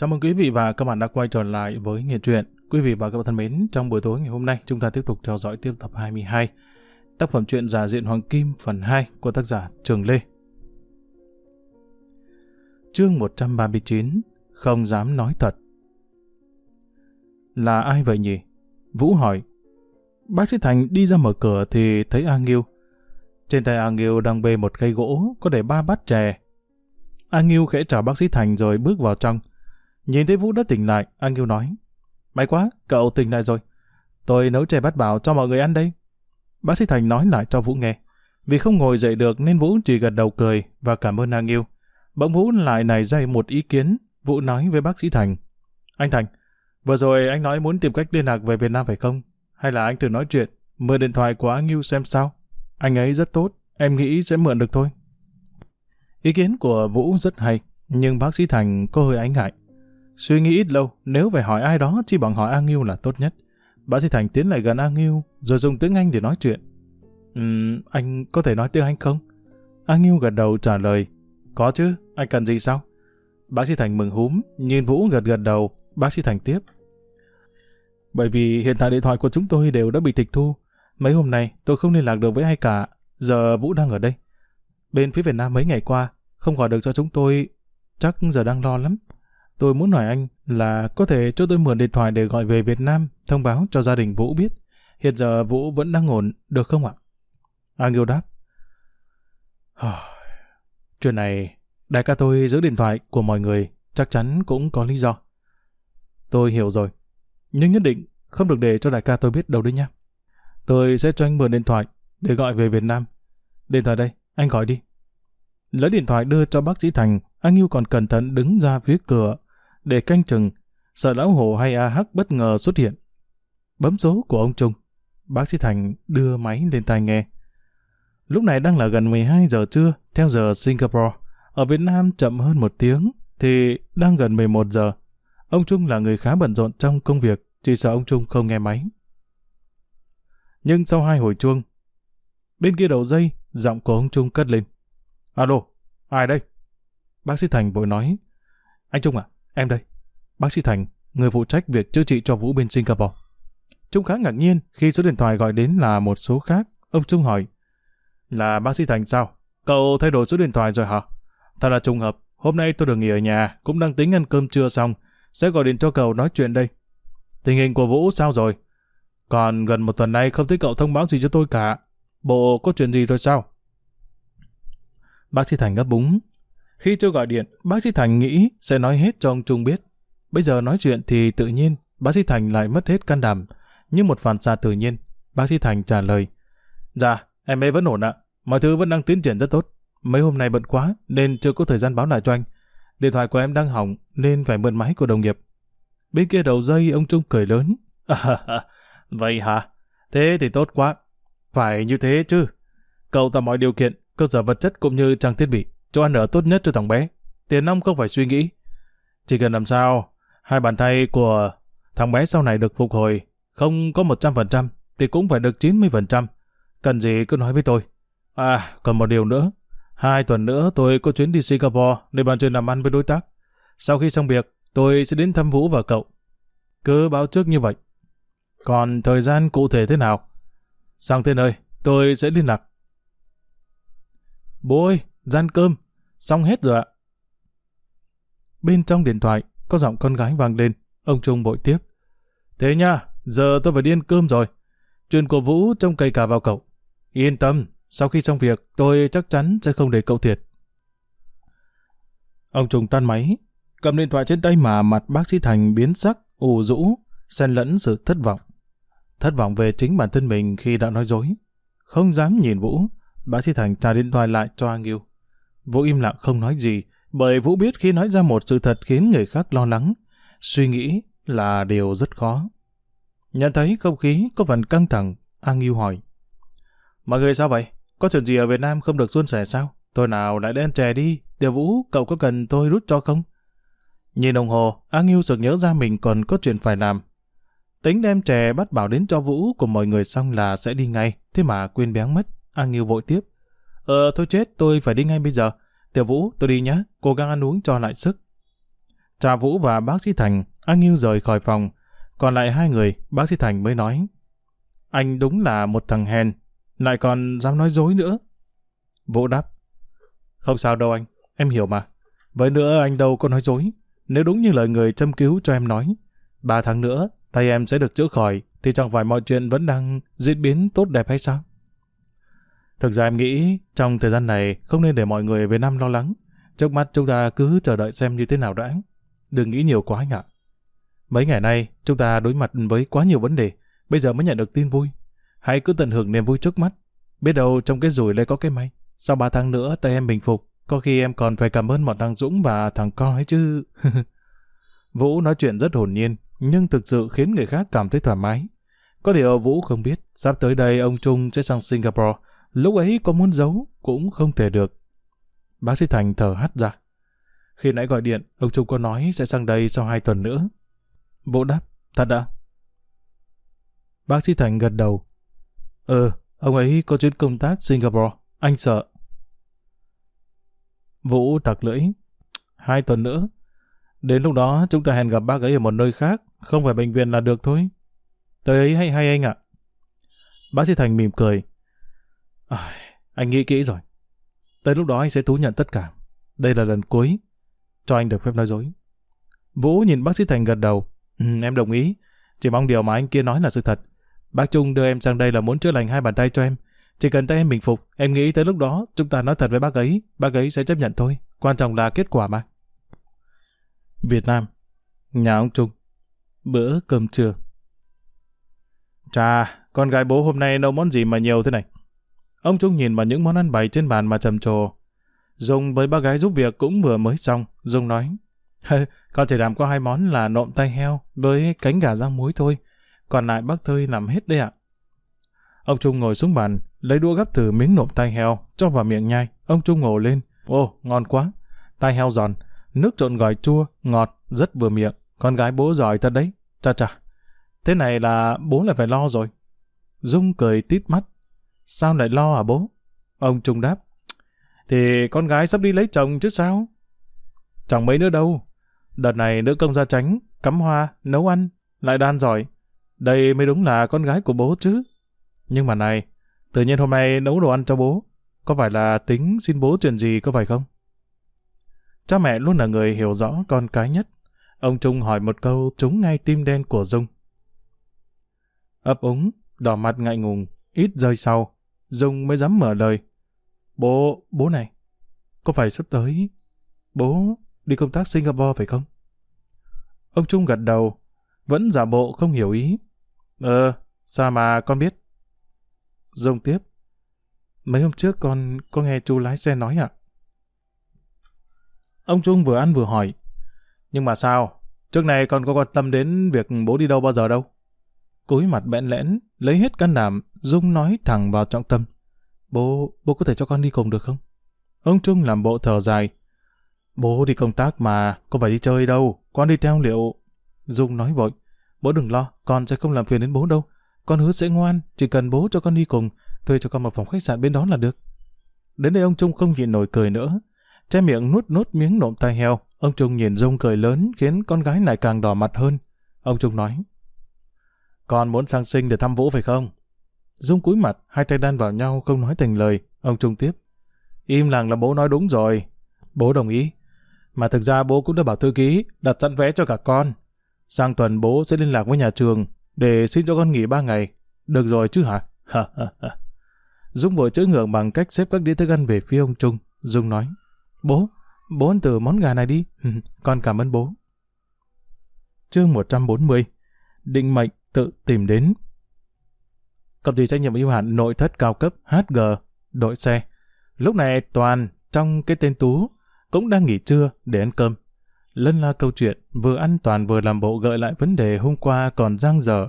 Chào mừng quý vị và các bạn đã quay trở lại với Nghệ truyện. Quý vị và các bạn thân mến, trong buổi tối ngày hôm nay chúng ta tiếp tục theo dõi tiếp tập 22 tác phẩm truyện Giả diện Hoàng Kim phần 2 của tác giả Trường Lê. Chương 139 Không dám nói thật Là ai vậy nhỉ? Vũ hỏi. Bác sĩ Thành đi ra mở cửa thì thấy A Nghiêu. Trên tay A Nghiêu đang bê một cây gỗ có để ba bát chè. A Nghiêu khẽ chào bác sĩ Thành rồi bước vào trong. Nhìn thấy Vũ đã tỉnh lại, anh Nghiêu nói. May quá, cậu tỉnh lại rồi. Tôi nấu chè bát bảo cho mọi người ăn đây. Bác sĩ Thành nói lại cho Vũ nghe. Vì không ngồi dậy được nên Vũ chỉ gật đầu cười và cảm ơn An Nghiêu. Bỗng Vũ lại nảy ra một ý kiến. Vũ nói với bác sĩ Thành. Anh Thành, vừa rồi anh nói muốn tìm cách liên lạc về Việt Nam phải không? Hay là anh thử nói chuyện, mượn điện thoại của An Nghiêu xem sao? Anh ấy rất tốt, em nghĩ sẽ mượn được thôi. Ý kiến của Vũ rất hay, nhưng bác sĩ Thành có hơi ánh ngại. Suy nghĩ ít lâu, nếu phải hỏi ai đó chỉ bằng hỏi A Nghiêu là tốt nhất. Bác sĩ Thành tiến lại gần A Nghiêu, rồi dùng tiếng Anh để nói chuyện. Ừm, anh có thể nói tiếng Anh không? A Nghiêu gật đầu trả lời. Có chứ, anh cần gì sao? Bác sĩ Thành mừng húm, nhìn Vũ gật gật đầu, bác sĩ Thành tiếp. Bởi vì hiện tại điện thoại của chúng tôi đều đã bị tịch thu. Mấy hôm nay tôi không liên lạc được với ai cả, giờ Vũ đang ở đây. Bên phía Việt Nam mấy ngày qua, không gọi được cho chúng tôi, chắc giờ đang lo lắm. Tôi muốn hỏi anh là có thể cho tôi mượn điện thoại để gọi về Việt Nam, thông báo cho gia đình Vũ biết. Hiện giờ Vũ vẫn đang ổn, được không ạ? Anh Nghiêu đáp. Chuyện này, đại ca tôi giữ điện thoại của mọi người chắc chắn cũng có lý do. Tôi hiểu rồi, nhưng nhất định không được để cho đại ca tôi biết đâu đấy nhá. Tôi sẽ cho anh mượn điện thoại để gọi về Việt Nam. Điện thoại đây, anh gọi đi. Lấy điện thoại đưa cho bác sĩ Thành, anh Yêu còn cẩn thận đứng ra phía cửa để canh chừng, sợ lão hồ hay A Hắc bất ngờ xuất hiện. Bấm số của ông Trung, bác sĩ Thành đưa máy lên tai nghe. Lúc này đang là gần 12 giờ trưa, theo giờ Singapore. Ở Việt Nam chậm hơn một tiếng, thì đang gần 11 giờ. Ông Trung là người khá bận rộn trong công việc, chỉ sợ ông Trung không nghe máy. Nhưng sau hai hồi chuông, bên kia đầu dây, giọng của ông Trung cất lên. Alo, ai đây? Bác sĩ Thành vội nói. Anh Trung à, em đây. Bác sĩ Thành, người phụ trách việc chữa trị cho Vũ bên Singapore. Trung khá ngạc nhiên khi số điện thoại gọi đến là một số khác. Ông Trung hỏi. Là bác sĩ Thành sao? Cậu thay đổi số điện thoại rồi hả? Thật là trùng hợp. Hôm nay tôi được nghỉ ở nhà, cũng đang tính ăn cơm trưa xong. Sẽ gọi điện cho cậu nói chuyện đây. Tình hình của Vũ sao rồi? Còn gần một tuần nay không thấy cậu thông báo gì cho tôi cả. Bộ có chuyện gì rồi sao? Bác sĩ Thành gấp búng. Khi chưa gọi điện, bác sĩ Thành nghĩ sẽ nói hết cho ông Trung biết. Bây giờ nói chuyện thì tự nhiên, bác sĩ Thành lại mất hết can đảm. Như một phản xạ tự nhiên, bác sĩ Thành trả lời. Dạ, em ấy vẫn ổn ạ. Mọi thứ vẫn đang tiến triển rất tốt. Mấy hôm nay bận quá nên chưa có thời gian báo lại cho anh. Điện thoại của em đang hỏng nên phải mượn máy của đồng nghiệp. Bên kia đầu dây ông Trung cười lớn. À, vậy hả? Thế thì tốt quá. Phải như thế chứ. Cậu tạo mọi điều kiện, cơ sở vật chất cũng như trang thiết bị, cho ăn ở tốt nhất cho thằng bé. Tiền nông không phải suy nghĩ. Chỉ cần làm sao, hai bàn tay của thằng bé sau này được phục hồi, không có 100% thì cũng phải được 90%. Cần gì cứ nói với tôi. À, còn một điều nữa. Hai tuần nữa tôi có chuyến đi Singapore để bàn chuyện làm ăn với đối tác. Sau khi xong việc, tôi sẽ đến thăm Vũ và cậu. Cứ báo trước như vậy. Còn thời gian cụ thể thế nào? Sang tên ơi, tôi sẽ liên lạc. Bố ơi, gian cơm, xong hết rồi ạ. Bên trong điện thoại, có giọng con gái vang lên, ông Trung bội tiếp. Thế nha, giờ tôi phải đi ăn cơm rồi. Chuyện của Vũ trông cây cả vào cậu. Yên tâm, sau khi xong việc, tôi chắc chắn sẽ không để cậu thiệt. Ông Trung tan máy, cầm điện thoại trên tay mà mặt bác sĩ Thành biến sắc, ủ rũ, xen lẫn sự thất vọng. Thất vọng về chính bản thân mình khi đã nói dối. Không dám nhìn Vũ, bác sĩ Thành trả điện thoại lại cho A Nghiêu. Vũ im lặng không nói gì, bởi Vũ biết khi nói ra một sự thật khiến người khác lo lắng. Suy nghĩ là điều rất khó. Nhận thấy không khí có phần căng thẳng, An Yêu hỏi. Mọi người sao vậy? Có chuyện gì ở Việt Nam không được suôn sẻ sao? Tôi nào lại đen chè đi. Tiểu Vũ, cậu có cần tôi rút cho không? Nhìn đồng hồ, An Yêu sực nhớ ra mình còn có chuyện phải làm. Tính đem chè bắt bảo đến cho Vũ của mọi người xong là sẽ đi ngay, thế mà quên béng mất. An Nghiêu vội tiếp. Ờ, thôi chết, tôi phải đi ngay bây giờ. Tiểu Vũ, tôi đi nhé, cố gắng ăn uống cho lại sức. Trà Vũ và bác sĩ Thành, anh Nghiêu rời khỏi phòng. Còn lại hai người, bác sĩ Thành mới nói. Anh đúng là một thằng hèn, lại còn dám nói dối nữa. Vũ đáp. Không sao đâu anh, em hiểu mà. Với nữa anh đâu có nói dối. Nếu đúng như lời người châm cứu cho em nói, ba tháng nữa, tay em sẽ được chữa khỏi, thì chẳng phải mọi chuyện vẫn đang diễn biến tốt đẹp hay sao? Thực ra em nghĩ trong thời gian này không nên để mọi người về Nam lo lắng. Trước mắt chúng ta cứ chờ đợi xem như thế nào đã. Đừng nghĩ nhiều quá anh ạ. Mấy ngày nay chúng ta đối mặt với quá nhiều vấn đề, bây giờ mới nhận được tin vui. Hãy cứ tận hưởng niềm vui trước mắt. Biết đâu trong cái rủi lại có cái may. Sau ba tháng nữa tay em bình phục, có khi em còn phải cảm ơn bọn thằng Dũng và thằng Co ấy chứ. Vũ nói chuyện rất hồn nhiên, nhưng thực sự khiến người khác cảm thấy thoải mái. Có điều Vũ không biết, sắp tới đây ông Trung sẽ sang Singapore, lúc ấy có muốn giấu cũng không thể được. Bác sĩ Thành thở hắt ra. Khi nãy gọi điện, ông Trung có nói sẽ sang đây sau hai tuần nữa. Vũ đáp, thật đã. Bác sĩ Thành gật đầu. Ừ, ông ấy có chuyến công tác Singapore, anh sợ. Vũ tặc lưỡi. Hai tuần nữa. Đến lúc đó chúng ta hẹn gặp bác ấy ở một nơi khác, không phải bệnh viện là được thôi. Tới ấy hay hay anh ạ. Bác sĩ Thành mỉm cười. À, anh nghĩ kỹ rồi. Tới lúc đó anh sẽ thú nhận tất cả. Đây là lần cuối. Cho anh được phép nói dối. Vũ nhìn bác sĩ Thành gật đầu. Ừ, em đồng ý. Chỉ mong điều mà anh kia nói là sự thật. Bác Trung đưa em sang đây là muốn chữa lành hai bàn tay cho em. Chỉ cần tay em bình phục, em nghĩ tới lúc đó chúng ta nói thật với bác ấy, bác ấy sẽ chấp nhận thôi. Quan trọng là kết quả mà. Việt Nam Nhà ông Trung Bữa cơm trưa Chà, con gái bố hôm nay nấu món gì mà nhiều thế này? Ông Trung nhìn vào những món ăn bày trên bàn mà trầm trồ. Dung với bác gái giúp việc cũng vừa mới xong. Dung nói, con chỉ làm có hai món là nộm tay heo với cánh gà rang muối thôi. Còn lại bác Thơi làm hết đấy ạ. Ông Trung ngồi xuống bàn, lấy đũa gắp thử miếng nộm tay heo, cho vào miệng nhai. Ông Trung ngồi lên. Ồ, ngon quá. Tai heo giòn, nước trộn gỏi chua, ngọt, rất vừa miệng. Con gái bố giỏi thật đấy. Chà chà, thế này là bố lại phải lo rồi. Dung cười tít mắt. Sao lại lo à bố? Ông Trung đáp. Thì con gái sắp đi lấy chồng chứ sao? Chẳng mấy nữa đâu. Đợt này nữ công gia tránh, cắm hoa, nấu ăn, lại đan giỏi. Đây mới đúng là con gái của bố chứ. Nhưng mà này, tự nhiên hôm nay nấu đồ ăn cho bố. Có phải là tính xin bố chuyện gì có phải không? Cha mẹ luôn là người hiểu rõ con cái nhất. Ông Trung hỏi một câu trúng ngay tim đen của Dung. Ấp úng, đỏ mặt ngại ngùng, ít rơi sau, Dung mới dám mở lời. Bố, bố này, có phải sắp tới bố đi công tác Singapore phải không? Ông Trung gật đầu, vẫn giả bộ không hiểu ý. Ờ, sao mà con biết? Dung tiếp. Mấy hôm trước con có nghe chú lái xe nói ạ. Ông Trung vừa ăn vừa hỏi. Nhưng mà sao? Trước này con có quan tâm đến việc bố đi đâu bao giờ đâu? Cúi mặt bẽn lẽn, lấy hết can đảm, Dung nói thẳng vào trọng tâm. Bố, bố có thể cho con đi cùng được không? Ông Trung làm bộ thở dài. Bố đi công tác mà, con phải đi chơi đâu, con đi theo liệu... Dung nói vội. Bố đừng lo, con sẽ không làm phiền đến bố đâu. Con hứa sẽ ngoan, chỉ cần bố cho con đi cùng, thuê cho con một phòng khách sạn bên đó là được. Đến đây ông Trung không nhịn nổi cười nữa. Che miệng nuốt nuốt miếng nộm tai heo, ông Trung nhìn Dung cười lớn khiến con gái lại càng đỏ mặt hơn. Ông Trung nói, Con muốn sang sinh để thăm Vũ phải không? Dung cúi mặt, hai tay đan vào nhau không nói thành lời. Ông Trung tiếp, Im lặng là bố nói đúng rồi. Bố đồng ý. Mà thực ra bố cũng đã bảo thư ký đặt sẵn vé cho cả con. Sang tuần bố sẽ liên lạc với nhà trường để xin cho con nghỉ ba ngày. Được rồi chứ hả? Dung vội chữ ngượng bằng cách xếp các đĩa thức ăn về phía ông Trung. Dung nói, Bố, bố ăn từ món gà này đi. con cảm ơn bố. Chương 140 Định mệnh tự tìm đến Công ty trách nhiệm hữu hạn nội thất cao cấp HG đội xe. Lúc này Toàn trong cái tên Tú cũng đang nghỉ trưa để ăn cơm. Lân la câu chuyện, vừa ăn Toàn vừa làm bộ gợi lại vấn đề hôm qua còn giang dở.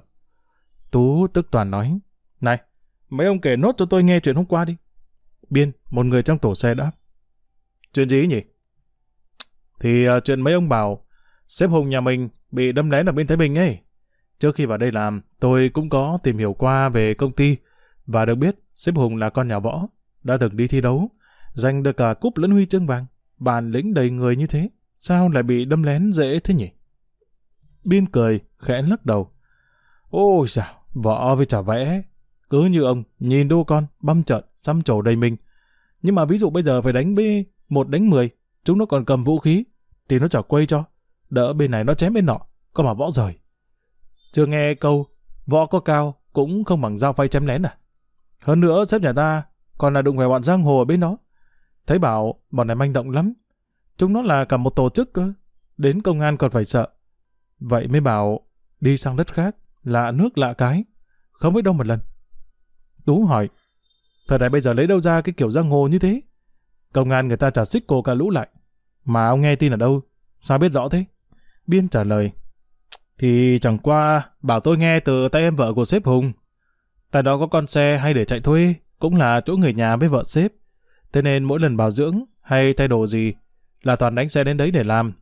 Tú tức Toàn nói, Này, mấy ông kể nốt cho tôi nghe chuyện hôm qua đi. Biên, một người trong tổ xe đáp. Chuyện gì nhỉ? Thì uh, chuyện mấy ông bảo sếp Hùng nhà mình bị đâm lén ở bên Thái Bình ấy. Trước khi vào đây làm, tôi cũng có tìm hiểu qua về công ty và được biết sếp Hùng là con nhà võ, đã từng đi thi đấu, giành được cả cúp lẫn huy chương vàng, bàn lĩnh đầy người như thế. sao lại bị đâm lén dễ thế nhỉ? Biên cười, khẽ lắc đầu. Ôi dào, võ với trả vẽ. Cứ như ông, nhìn đô con, băm trợn, xăm trổ đầy mình. Nhưng mà ví dụ bây giờ phải đánh với một đánh mười, chúng nó còn cầm vũ khí, thì nó chả quay cho. Đỡ bên này nó chém bên nọ, có mà võ rời. Chưa nghe câu, võ có cao, cũng không bằng dao phay chém lén à. Hơn nữa, sếp nhà ta còn là đụng phải bọn giang hồ ở bên đó. Thấy bảo, bọn này manh động lắm. Chúng nó là cả một tổ chức cơ. Đến công an còn phải sợ. Vậy mới bảo, đi sang đất khác, lạ nước lạ cái. Không biết đâu một lần. Tú hỏi, thời đại bây giờ lấy đâu ra cái kiểu giang hồ như thế? Công an người ta trả xích cô cả lũ lại. Mà ông nghe tin ở đâu? Sao biết rõ thế? Biên trả lời, thì chẳng qua bảo tôi nghe từ tay em vợ của sếp Hùng. Tại đó có con xe hay để chạy thuê, cũng là chỗ người nhà với vợ sếp. Thế nên mỗi lần bảo dưỡng hay thay đồ gì là toàn đánh xe đến đấy để làm.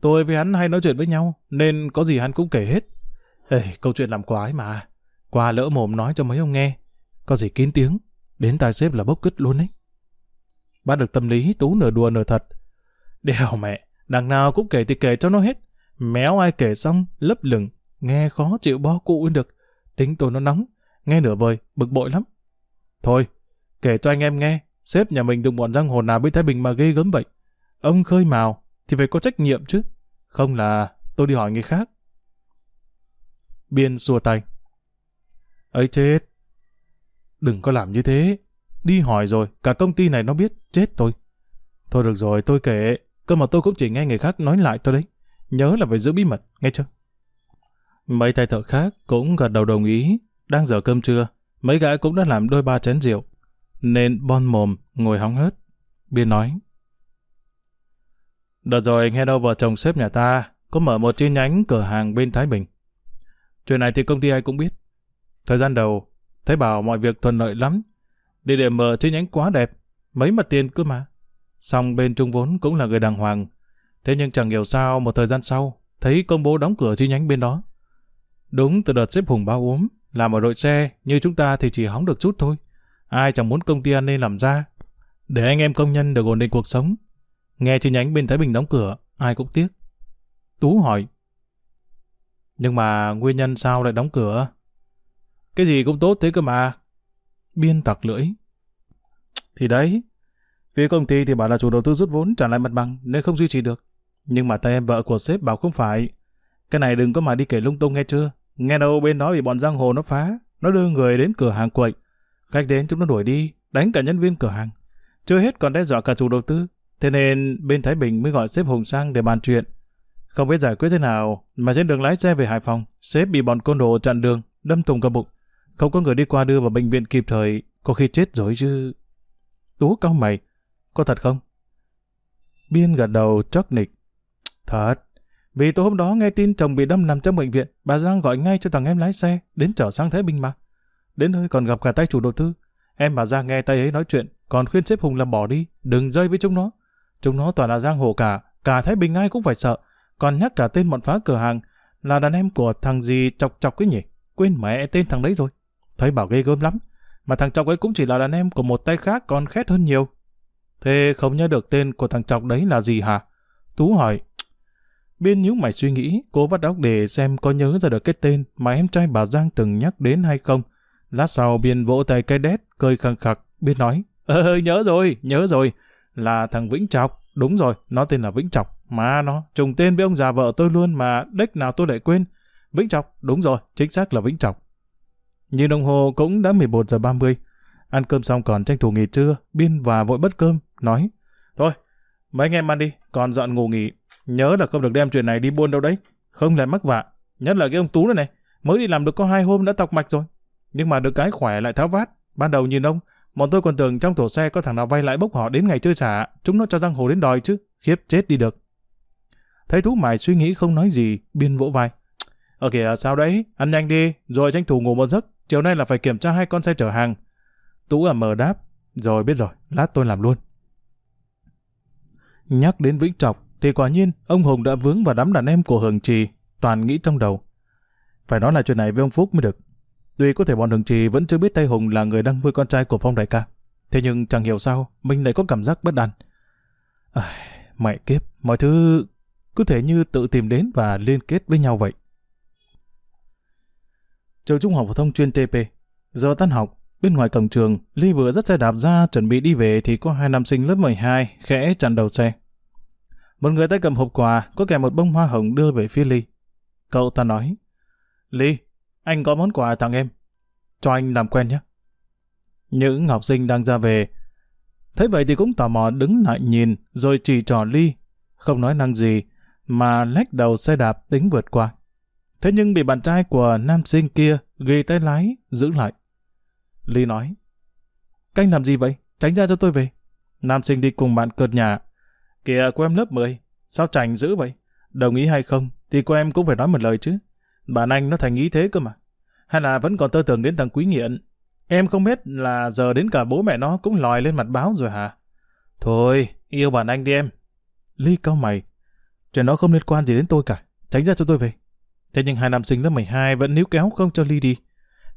Tôi với hắn hay nói chuyện với nhau, nên có gì hắn cũng kể hết. Ê, câu chuyện làm quái mà. Qua lỡ mồm nói cho mấy ông nghe. Có gì kín tiếng, đến tài xếp là bốc cứt luôn ấy. Bắt được tâm lý, Tú nửa đùa nửa thật. Đèo mẹ, đằng nào cũng kể thì kể cho nó hết. Méo ai kể xong, lấp lửng, nghe khó chịu bo cụ được. Tính tôi nó nóng, nghe nửa vời, bực bội lắm. Thôi, kể cho anh em nghe, sếp nhà mình đụng bọn giang hồ nào với Thái Bình mà ghê gớm vậy. Ông khơi mào, thì phải có trách nhiệm chứ. Không là tôi đi hỏi người khác. Biên xua tay. ấy chết. Đừng có làm như thế. Đi hỏi rồi, cả công ty này nó biết, chết tôi. Thôi được rồi, tôi kể. Cơ mà tôi cũng chỉ nghe người khác nói lại thôi đấy. Nhớ là phải giữ bí mật, nghe chưa? Mấy tay thợ khác cũng gật đầu đồng ý. Đang giờ cơm trưa, mấy gã cũng đã làm đôi ba chén rượu. Nên bon mồm, ngồi hóng hớt. Biên nói. Đợt rồi nghe đâu vợ chồng sếp nhà ta có mở một chi nhánh cửa hàng bên Thái Bình. Chuyện này thì công ty ai cũng biết. Thời gian đầu, thấy bảo mọi việc thuận lợi lắm. Địa điểm mở chi nhánh quá đẹp, mấy mặt tiền cơ mà. Xong bên Trung Vốn cũng là người đàng hoàng. Thế nhưng chẳng hiểu sao một thời gian sau, thấy công bố đóng cửa chi nhánh bên đó. Đúng từ đợt xếp Hùng bao ốm, làm ở đội xe, như chúng ta thì chỉ hóng được chút thôi. Ai chẳng muốn công ty an nên làm ra. Để anh em công nhân được ổn định cuộc sống, Nghe chi nhánh bên Thái Bình đóng cửa, ai cũng tiếc. Tú hỏi. Nhưng mà nguyên nhân sao lại đóng cửa? Cái gì cũng tốt thế cơ mà. Biên tặc lưỡi. Thì đấy, phía công ty thì bảo là chủ đầu tư rút vốn trả lại mặt bằng nên không duy trì được. Nhưng mà tay em vợ của sếp bảo không phải. Cái này đừng có mà đi kể lung tung nghe chưa? Nghe đâu bên đó bị bọn giang hồ nó phá, nó đưa người đến cửa hàng quậy. Khách đến chúng nó đuổi đi, đánh cả nhân viên cửa hàng. Chưa hết còn đe dọa cả chủ đầu tư, Thế nên bên Thái Bình mới gọi sếp Hùng sang để bàn chuyện. Không biết giải quyết thế nào, mà trên đường lái xe về Hải Phòng, sếp bị bọn côn đồ chặn đường, đâm thùng cả bụng. Không có người đi qua đưa vào bệnh viện kịp thời, có khi chết rồi chứ. Tú cao mày, có thật không? Biên gật đầu chóc nịch. Thật, vì tối hôm đó nghe tin chồng bị đâm nằm trong bệnh viện, bà Giang gọi ngay cho thằng em lái xe, đến chở sang Thái Bình mà. Đến nơi còn gặp cả tay chủ đầu tư. Em bà Giang nghe tay ấy nói chuyện, còn khuyên xếp Hùng là bỏ đi, đừng rơi với chúng nó. Chúng nó toàn là giang hồ cả, cả Thái Bình ai cũng phải sợ. Còn nhắc cả tên bọn phá cửa hàng là đàn em của thằng gì chọc chọc cái nhỉ? Quên mẹ tên thằng đấy rồi. Thấy bảo ghê gớm lắm. Mà thằng chọc ấy cũng chỉ là đàn em của một tay khác còn khét hơn nhiều. Thế không nhớ được tên của thằng chọc đấy là gì hả? Tú hỏi. Biên nhíu mày suy nghĩ, cô bắt óc để xem có nhớ ra được cái tên mà em trai bà Giang từng nhắc đến hay không. Lát sau Biên vỗ tay cái đét, cười khăng khặc. Biên nói, Ơ nhớ rồi, nhớ rồi là thằng Vĩnh Trọc. Đúng rồi, nó tên là Vĩnh Trọc. Mà nó, trùng tên với ông già vợ tôi luôn mà đếch nào tôi lại quên. Vĩnh Trọc, đúng rồi, chính xác là Vĩnh Trọc. Nhìn đồng hồ cũng đã 11 giờ 30. Ăn cơm xong còn tranh thủ nghỉ trưa, biên và vội bất cơm, nói. Thôi, mấy anh em ăn đi, còn dọn ngủ nghỉ. Nhớ là không được đem chuyện này đi buôn đâu đấy. Không lại mắc vạ. Nhất là cái ông Tú này này, mới đi làm được có hai hôm đã tọc mạch rồi. Nhưng mà được cái khỏe lại tháo vát. Ban đầu nhìn ông, Bọn tôi còn tưởng trong tổ xe có thằng nào vay lại bốc họ đến ngày chơi trả, chúng nó cho giang hồ đến đòi chứ, khiếp chết đi được. Thấy Tú Mài suy nghĩ không nói gì, biên vỗ vai. Ở kìa, sao đấy, ăn nhanh đi, rồi tranh thủ ngủ một giấc, chiều nay là phải kiểm tra hai con xe chở hàng. Tú ở mờ đáp, rồi biết rồi, lát tôi làm luôn. Nhắc đến Vĩnh Trọc, thì quả nhiên, ông Hùng đã vướng vào đám đàn em của Hường Trì, toàn nghĩ trong đầu. Phải nói là chuyện này với ông Phúc mới được. Tuy có thể bọn Hường Trì vẫn chưa biết Tây Hùng là người đang nuôi con trai của Phong Đại ca. Thế nhưng chẳng hiểu sao, mình lại có cảm giác bất an. À, mẹ kiếp, mọi thứ cứ thể như tự tìm đến và liên kết với nhau vậy. Trường Trung học phổ thông chuyên TP. Giờ tan học, bên ngoài cổng trường, Ly vừa dắt xe đạp ra chuẩn bị đi về thì có hai nam sinh lớp 12 khẽ chặn đầu xe. Một người tay cầm hộp quà, có kèm một bông hoa hồng đưa về phía Ly. Cậu ta nói, Ly, anh có món quà tặng em. Cho anh làm quen nhé. Những học sinh đang ra về. Thấy vậy thì cũng tò mò đứng lại nhìn, rồi chỉ trò Ly. Không nói năng gì, mà lách đầu xe đạp tính vượt qua. Thế nhưng bị bạn trai của nam sinh kia ghi tay lái, giữ lại. Ly nói, Canh làm gì vậy? Tránh ra cho tôi về. Nam sinh đi cùng bạn cợt nhà. Kìa cô em lớp 10, sao trành dữ vậy? Đồng ý hay không thì cô em cũng phải nói một lời chứ. Bạn anh nó thành ý thế cơ mà. Hay là vẫn còn tơ tưởng đến thằng quý nghiện. Em không biết là giờ đến cả bố mẹ nó cũng lòi lên mặt báo rồi hả? Thôi, yêu bạn anh đi em. Ly cao mày. Chuyện đó không liên quan gì đến tôi cả. Tránh ra cho tôi về. Thế nhưng hai nam sinh lớp 12 vẫn níu kéo không cho Ly đi.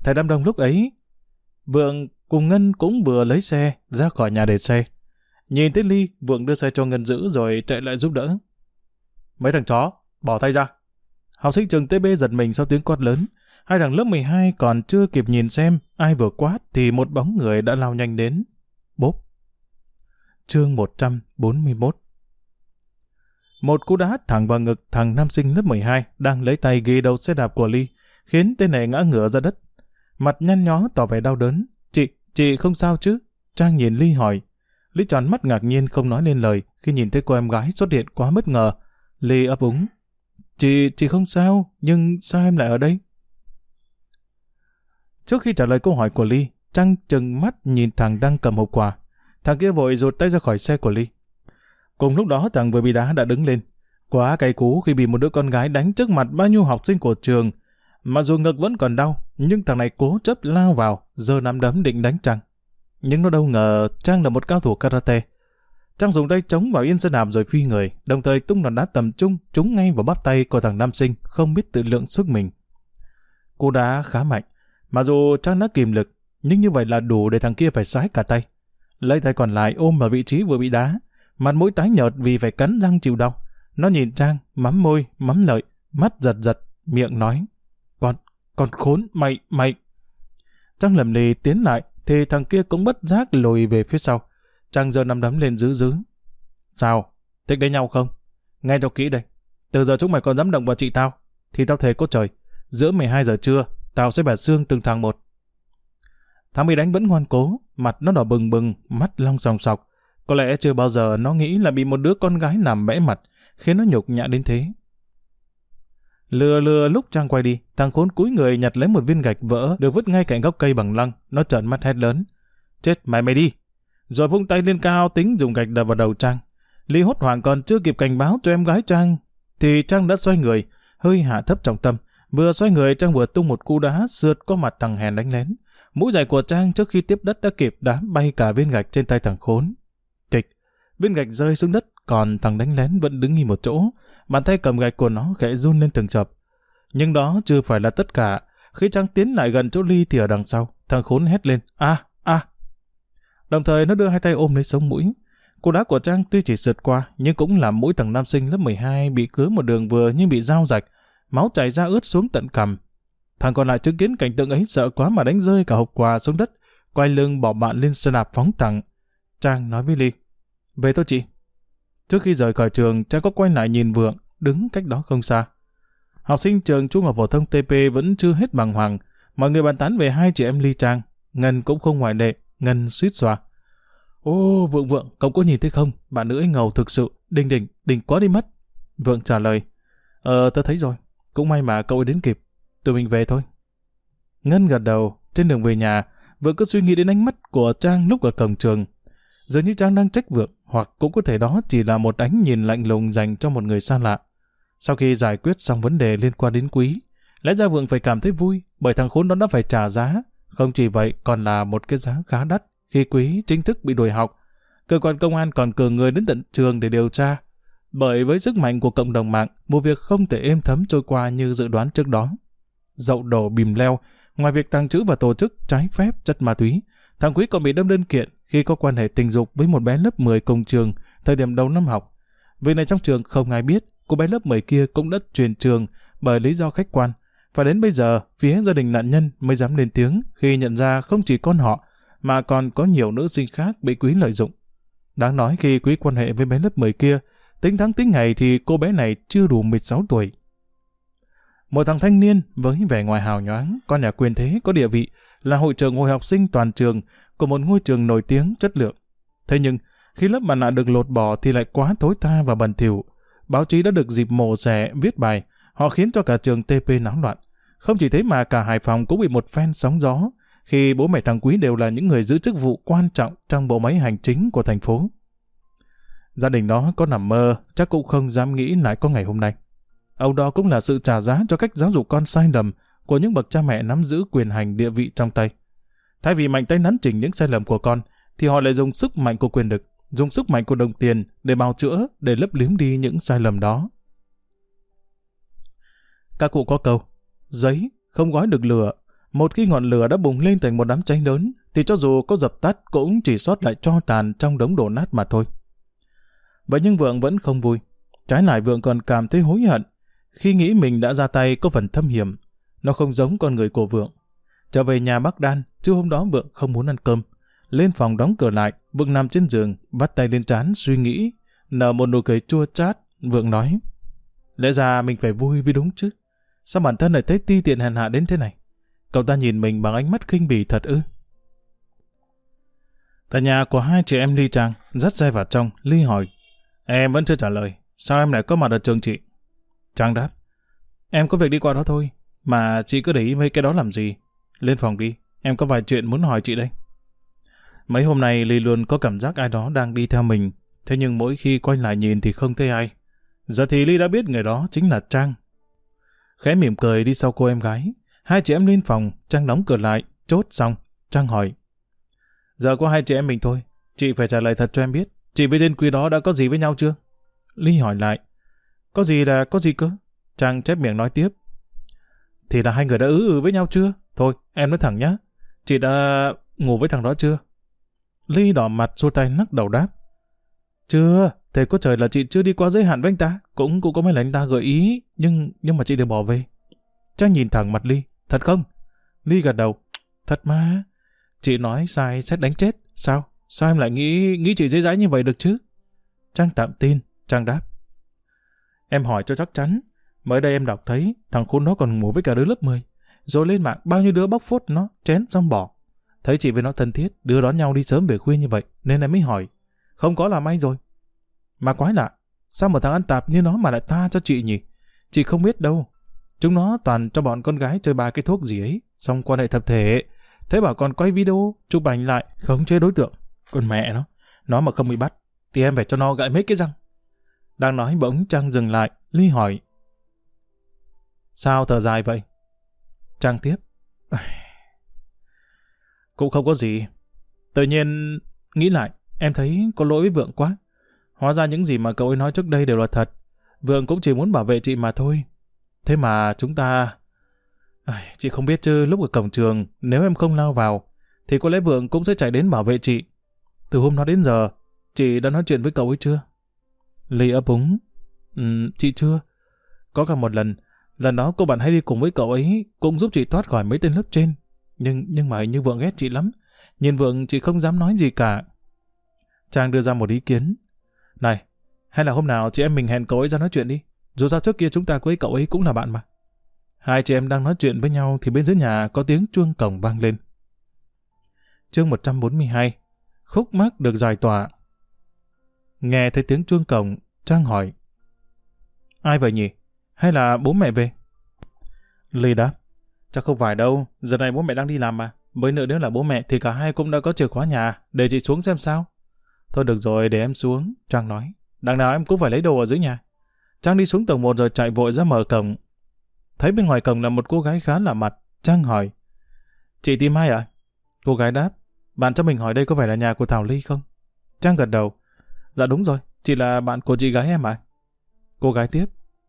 Thầy đám đông lúc ấy, Vượng cùng Ngân cũng vừa lấy xe ra khỏi nhà để xe. Nhìn thấy Ly, Vượng đưa xe cho Ngân giữ rồi chạy lại giúp đỡ. Mấy thằng chó, bỏ tay ra. Học sinh trường TB giật mình sau tiếng quát lớn. Hai thằng lớp 12 còn chưa kịp nhìn xem ai vừa quát thì một bóng người đã lao nhanh đến. Bốp. Chương 141 Một cú đá thẳng vào ngực thằng nam sinh lớp 12 đang lấy tay ghi đầu xe đạp của Ly, khiến tên này ngã ngửa ra đất. Mặt nhăn nhó tỏ vẻ đau đớn. Chị, chị không sao chứ? Trang nhìn Ly hỏi. Lý tròn mắt ngạc nhiên không nói nên lời khi nhìn thấy cô em gái xuất hiện quá bất ngờ. Ly ấp úng. Chị, chị không sao, nhưng sao em lại ở đây? Trước khi trả lời câu hỏi của Ly, Trăng chừng mắt nhìn thằng đang cầm hộp quà. Thằng kia vội rụt tay ra khỏi xe của Ly. Cùng lúc đó thằng vừa bị đá đã đứng lên. Quá cay cú khi bị một đứa con gái đánh trước mặt bao nhiêu học sinh của trường. Mà dù ngực vẫn còn đau, nhưng thằng này cố chấp lao vào, giờ nắm đấm định đánh Trăng. Nhưng nó đâu ngờ Trang là một cao thủ karate. Trang dùng tay chống vào yên xe đạp rồi phi người, đồng thời tung đòn đá tầm trung trúng ngay vào bắp tay của thằng nam sinh, không biết tự lượng sức mình. Cú đá khá mạnh, mà dù Trang đã kìm lực, nhưng như vậy là đủ để thằng kia phải sái cả tay. Lấy tay còn lại ôm vào vị trí vừa bị đá, mặt mũi tái nhợt vì phải cắn răng chịu đau. Nó nhìn Trang, mắm môi, mắm lợi, mắt giật giật, miệng nói. Con, con khốn, mày, mày. Trang lầm lì tiến lại, thì thằng kia cũng bất giác lùi về phía sau. Trang giờ nằm đấm lên giữ giữ. Sao? Thích đánh nhau không? Nghe cho kỹ đây. Từ giờ chúng mày còn dám động vào chị tao, thì tao thề cốt trời. Giữa 12 giờ trưa, tao sẽ bẻ xương từng thằng một. Thằng bị đánh vẫn ngoan cố, mặt nó đỏ bừng bừng, mắt long sòng sọc. Có lẽ chưa bao giờ nó nghĩ là bị một đứa con gái nằm bẽ mặt, khiến nó nhục nhã đến thế. Lừa lừa lúc Trang quay đi, thằng khốn cúi người nhặt lấy một viên gạch vỡ được vứt ngay cạnh gốc cây bằng lăng, nó trợn mắt hét lớn. Chết mày mày đi! Rồi vung tay lên cao tính dùng gạch đập vào đầu Trang. Lý hốt hoảng còn chưa kịp cảnh báo cho em gái Trang, thì Trang đã xoay người, hơi hạ thấp trọng tâm. Vừa xoay người Trang vừa tung một cú đá sượt qua mặt thằng hèn đánh lén. Mũi giày của Trang trước khi tiếp đất đã kịp đá bay cả viên gạch trên tay thằng khốn. Kịch, viên gạch rơi xuống đất, còn thằng đánh lén vẫn đứng im một chỗ. Bàn tay cầm gạch của nó khẽ run lên từng chập. Nhưng đó chưa phải là tất cả. Khi Trang tiến lại gần chỗ Ly thì ở đằng sau, thằng khốn hét lên, a a Đồng thời nó đưa hai tay ôm lấy sống mũi. Cú đá của Trang tuy chỉ sượt qua, nhưng cũng làm mũi thằng nam sinh lớp 12 bị cứa một đường vừa nhưng bị dao rạch, máu chảy ra ướt xuống tận cằm. Thằng còn lại chứng kiến cảnh tượng ấy sợ quá mà đánh rơi cả hộp quà xuống đất, quay lưng bỏ bạn lên xe đạp phóng thẳng. Trang nói với Ly, về thôi chị. Trước khi rời khỏi trường, Trang có quay lại nhìn Vượng, đứng cách đó không xa. Học sinh trường Trung học phổ thông TP vẫn chưa hết bằng hoàng, mọi người bàn tán về hai chị em Ly Trang, Ngân cũng không ngoại lệ, Ngân suýt xòa Ô, Vượng Vượng, cậu có nhìn thấy không? Bạn nữ ấy ngầu thực sự, đình đình đình quá đi mất. Vượng trả lời. Ờ, tớ thấy rồi. Cũng may mà cậu ấy đến kịp. Tụi mình về thôi. Ngân gật đầu, trên đường về nhà, Vượng cứ suy nghĩ đến ánh mắt của Trang lúc ở cổng trường. giờ như Trang đang trách Vượng, hoặc cũng có thể đó chỉ là một ánh nhìn lạnh lùng dành cho một người xa lạ. Sau khi giải quyết xong vấn đề liên quan đến quý, lẽ ra Vượng phải cảm thấy vui, bởi thằng khốn đó đã phải trả giá, không chỉ vậy còn là một cái giá khá đắt khi Quý chính thức bị đuổi học. Cơ quan công an còn cử người đến tận trường để điều tra. Bởi với sức mạnh của cộng đồng mạng, một việc không thể êm thấm trôi qua như dự đoán trước đó. Dậu đổ bìm leo, ngoài việc tăng trữ và tổ chức trái phép chất ma túy, thằng Quý còn bị đâm đơn kiện khi có quan hệ tình dục với một bé lớp 10 cùng trường thời điểm đầu năm học. Việc này trong trường không ai biết, cô bé lớp 10 kia cũng đã truyền trường bởi lý do khách quan. Và đến bây giờ, phía gia đình nạn nhân mới dám lên tiếng khi nhận ra không chỉ con họ, mà còn có nhiều nữ sinh khác bị quý lợi dụng. Đáng nói khi quý quan hệ với bé lớp 10 kia, tính tháng tính ngày thì cô bé này chưa đủ 16 tuổi. Một thằng thanh niên với vẻ ngoài hào nhoáng, con nhà quyền thế, có địa vị, là hội trưởng hội học sinh toàn trường của một ngôi trường nổi tiếng chất lượng. Thế nhưng, khi lớp mặt nạ được lột bỏ thì lại quá tối tha và bẩn thỉu. Báo chí đã được dịp mổ xẻ, viết bài, họ khiến cho cả trường TP náo loạn. Không chỉ thế mà cả Hải Phòng cũng bị một phen sóng gió, khi bố mẹ thằng Quý đều là những người giữ chức vụ quan trọng trong bộ máy hành chính của thành phố. Gia đình đó có nằm mơ, chắc cũng không dám nghĩ lại có ngày hôm nay. Âu đó cũng là sự trả giá cho cách giáo dục con sai lầm của những bậc cha mẹ nắm giữ quyền hành địa vị trong tay. Thay vì mạnh tay nắn chỉnh những sai lầm của con, thì họ lại dùng sức mạnh của quyền lực, dùng sức mạnh của đồng tiền để bào chữa, để lấp liếm đi những sai lầm đó. Các cụ có câu, giấy không gói được lửa, một khi ngọn lửa đã bùng lên thành một đám cháy lớn, thì cho dù có dập tắt cũng chỉ sót lại cho tàn trong đống đổ nát mà thôi. Vậy nhưng Vượng vẫn không vui. Trái lại Vượng còn cảm thấy hối hận khi nghĩ mình đã ra tay có phần thâm hiểm. Nó không giống con người của Vượng. Trở về nhà Bắc Đan, chứ hôm đó Vượng không muốn ăn cơm. Lên phòng đóng cửa lại, Vượng nằm trên giường, bắt tay lên trán suy nghĩ. Nở một nụ cười chua chát, Vượng nói. Lẽ ra mình phải vui vì đúng chứ. Sao bản thân lại thấy ti tiện hèn hạ đến thế này? Cậu ta nhìn mình bằng ánh mắt khinh bỉ thật ư. Tại nhà của hai chị em Ly Trang, dắt xe vào trong, Ly hỏi. Em vẫn chưa trả lời, sao em lại có mặt ở trường chị? Trang đáp. Em có việc đi qua đó thôi, mà chị cứ để ý mấy cái đó làm gì. Lên phòng đi, em có vài chuyện muốn hỏi chị đây. Mấy hôm nay Ly luôn có cảm giác ai đó đang đi theo mình, thế nhưng mỗi khi quay lại nhìn thì không thấy ai. Giờ thì Ly đã biết người đó chính là Trang. Khẽ mỉm cười đi sau cô em gái, hai chị em lên phòng, Trang đóng cửa lại, chốt xong, Trang hỏi. Giờ có hai chị em mình thôi, chị phải trả lời thật cho em biết, chị với tên quý đó đã có gì với nhau chưa? Ly hỏi lại, có gì là có gì cơ? Trang chép miệng nói tiếp. Thì là hai người đã ứ ừ với nhau chưa? Thôi, em nói thẳng nhá. Chị đã ngủ với thằng đó chưa? Ly đỏ mặt xua tay lắc đầu đáp. Chưa, thế có trời là chị chưa đi qua giới hạn với anh ta. Cũng cũng có mấy lần anh ta gợi ý, nhưng nhưng mà chị đều bỏ về. Trang nhìn thẳng mặt Ly. Thật không? Ly gật đầu. Thật mà. Chị nói sai sẽ đánh chết. Sao? Sao em lại nghĩ nghĩ chị dễ dãi như vậy được chứ? Trang tạm tin. Trang đáp. Em hỏi cho chắc chắn. Mới đây em đọc thấy thằng khốn nó còn ngủ với cả đứa lớp 10. Rồi lên mạng bao nhiêu đứa bóc phốt nó, chén xong bỏ. Thấy chị với nó thân thiết, đưa đón nhau đi sớm về khuya như vậy, nên em mới hỏi. Không có làm anh rồi. Mà quái lạ, sao một thằng ăn tạp như nó mà lại tha cho chị nhỉ? Chị không biết đâu. Chúng nó toàn cho bọn con gái chơi ba cái thuốc gì ấy, xong quan hệ thập thể. Thế bảo còn quay video, chụp ảnh lại, không chế đối tượng. còn mẹ nó, nó mà không bị bắt, thì em phải cho nó gãy mấy cái răng. Đang nói bỗng Trang dừng lại, Ly hỏi. Sao thở dài vậy? Trang tiếp. Cũng không có gì. Tự nhiên, nghĩ lại, em thấy có lỗi với Vượng quá. Hóa ra những gì mà cậu ấy nói trước đây đều là thật. Vượng cũng chỉ muốn bảo vệ chị mà thôi. Thế mà chúng ta... Chị không biết chứ, lúc ở cổng trường, nếu em không lao vào, thì có lẽ Vượng cũng sẽ chạy đến bảo vệ chị. Từ hôm đó đến giờ, chị đã nói chuyện với cậu ấy chưa? Ly ấp úng. Ừ, chị chưa. Có cả một lần, lần đó cô bạn hay đi cùng với cậu ấy, cũng giúp chị thoát khỏi mấy tên lớp trên. Nhưng nhưng mà hình như Vượng ghét chị lắm. Nhìn Vượng chị không dám nói gì cả. Trang đưa ra một ý kiến. Này, hay là hôm nào chị em mình hẹn cậu ấy ra nói chuyện đi. Dù sao trước kia chúng ta với cậu ấy cũng là bạn mà. Hai chị em đang nói chuyện với nhau thì bên dưới nhà có tiếng chuông cổng vang lên. Chương 142 Khúc mắc được giải tỏa Nghe thấy tiếng chuông cổng, Trang hỏi. Ai vậy nhỉ? Hay là bố mẹ về? Ly đáp. Chắc không phải đâu, giờ này bố mẹ đang đi làm mà. Với nữa nếu là bố mẹ thì cả hai cũng đã có chìa khóa nhà, để chị xuống xem sao. Thôi được rồi, để em xuống, Trang nói. Đằng nào em cũng phải lấy đồ ở dưới nhà. Trang đi xuống tầng 1 rồi chạy vội ra mở cổng. Thấy bên ngoài cổng là một cô gái khá lạ mặt. Trang hỏi. Chị tìm ai ạ? Cô gái đáp. Bạn cho mình hỏi đây có phải là nhà của Thảo Ly không? Trang gật đầu. Dạ đúng rồi, chị là bạn của chị gái em à? Cô gái tiếp.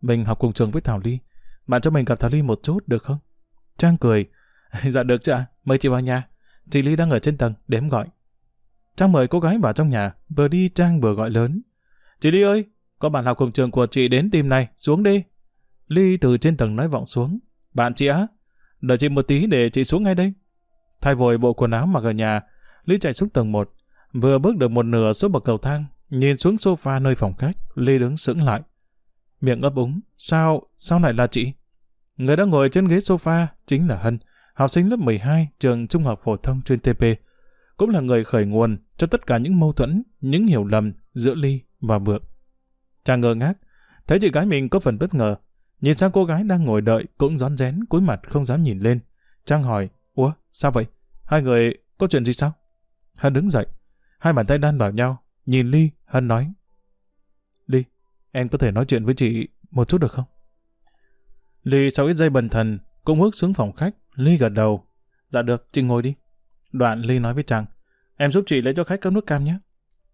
Mình học cùng trường với Thảo Ly. Bạn cho mình gặp Thảo Ly một chút được không? Trang cười. dạ được chứ ạ, mời chị vào nhà. Chị Ly đang ở trên tầng, để em gọi. Trang mời cô gái vào trong nhà, vừa đi Trang vừa gọi lớn. Chị Ly ơi, có bạn học cùng trường của chị đến tìm này, xuống đi. Ly từ trên tầng nói vọng xuống. Bạn chị á? Đợi chị một tí để chị xuống ngay đây. Thay vội bộ quần áo mặc ở nhà, Ly chạy xuống tầng 1. Vừa bước được một nửa số bậc cầu thang, nhìn xuống sofa nơi phòng khách, Ly đứng sững lại. Miệng ấp úng, sao, sao lại là chị? Người đang ngồi trên ghế sofa chính là Hân, học sinh lớp 12 trường Trung học phổ thông chuyên TP, cũng là người khởi nguồn cho tất cả những mâu thuẫn, những hiểu lầm giữa Ly và Vượng. Chàng ngơ ngác, thấy chị gái mình có phần bất ngờ, nhìn sang cô gái đang ngồi đợi cũng rón rén cúi mặt không dám nhìn lên. Trang hỏi, ủa, sao vậy? Hai người có chuyện gì sao? Hân đứng dậy, hai bàn tay đan vào nhau, nhìn Ly, Hân nói. Em có thể nói chuyện với chị một chút được không? Ly sau ít giây bần thần, cũng bước xuống phòng khách, Ly gật đầu. Dạ được, chị ngồi đi. Đoạn Ly nói với Trang, em giúp chị lấy cho khách cốc nước cam nhé.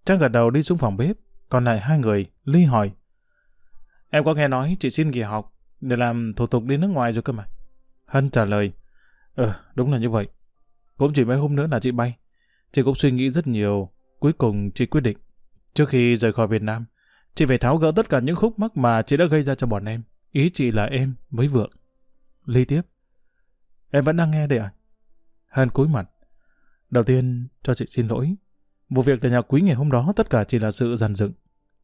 Trang gật đầu đi xuống phòng bếp, còn lại hai người, Ly hỏi. Em có nghe nói chị xin nghỉ học để làm thủ tục đi nước ngoài rồi cơ mà. Hân trả lời, ờ, đúng là như vậy. Cũng chỉ mấy hôm nữa là chị bay. Chị cũng suy nghĩ rất nhiều, cuối cùng chị quyết định. Trước khi rời khỏi Việt Nam, chị phải tháo gỡ tất cả những khúc mắc mà chị đã gây ra cho bọn em. Ý chị là em với Vượng. Ly tiếp. Em vẫn đang nghe đây à? Hân cúi mặt. Đầu tiên, cho chị xin lỗi. Vụ việc tại nhà Quý ngày hôm đó tất cả chỉ là sự giàn dựng.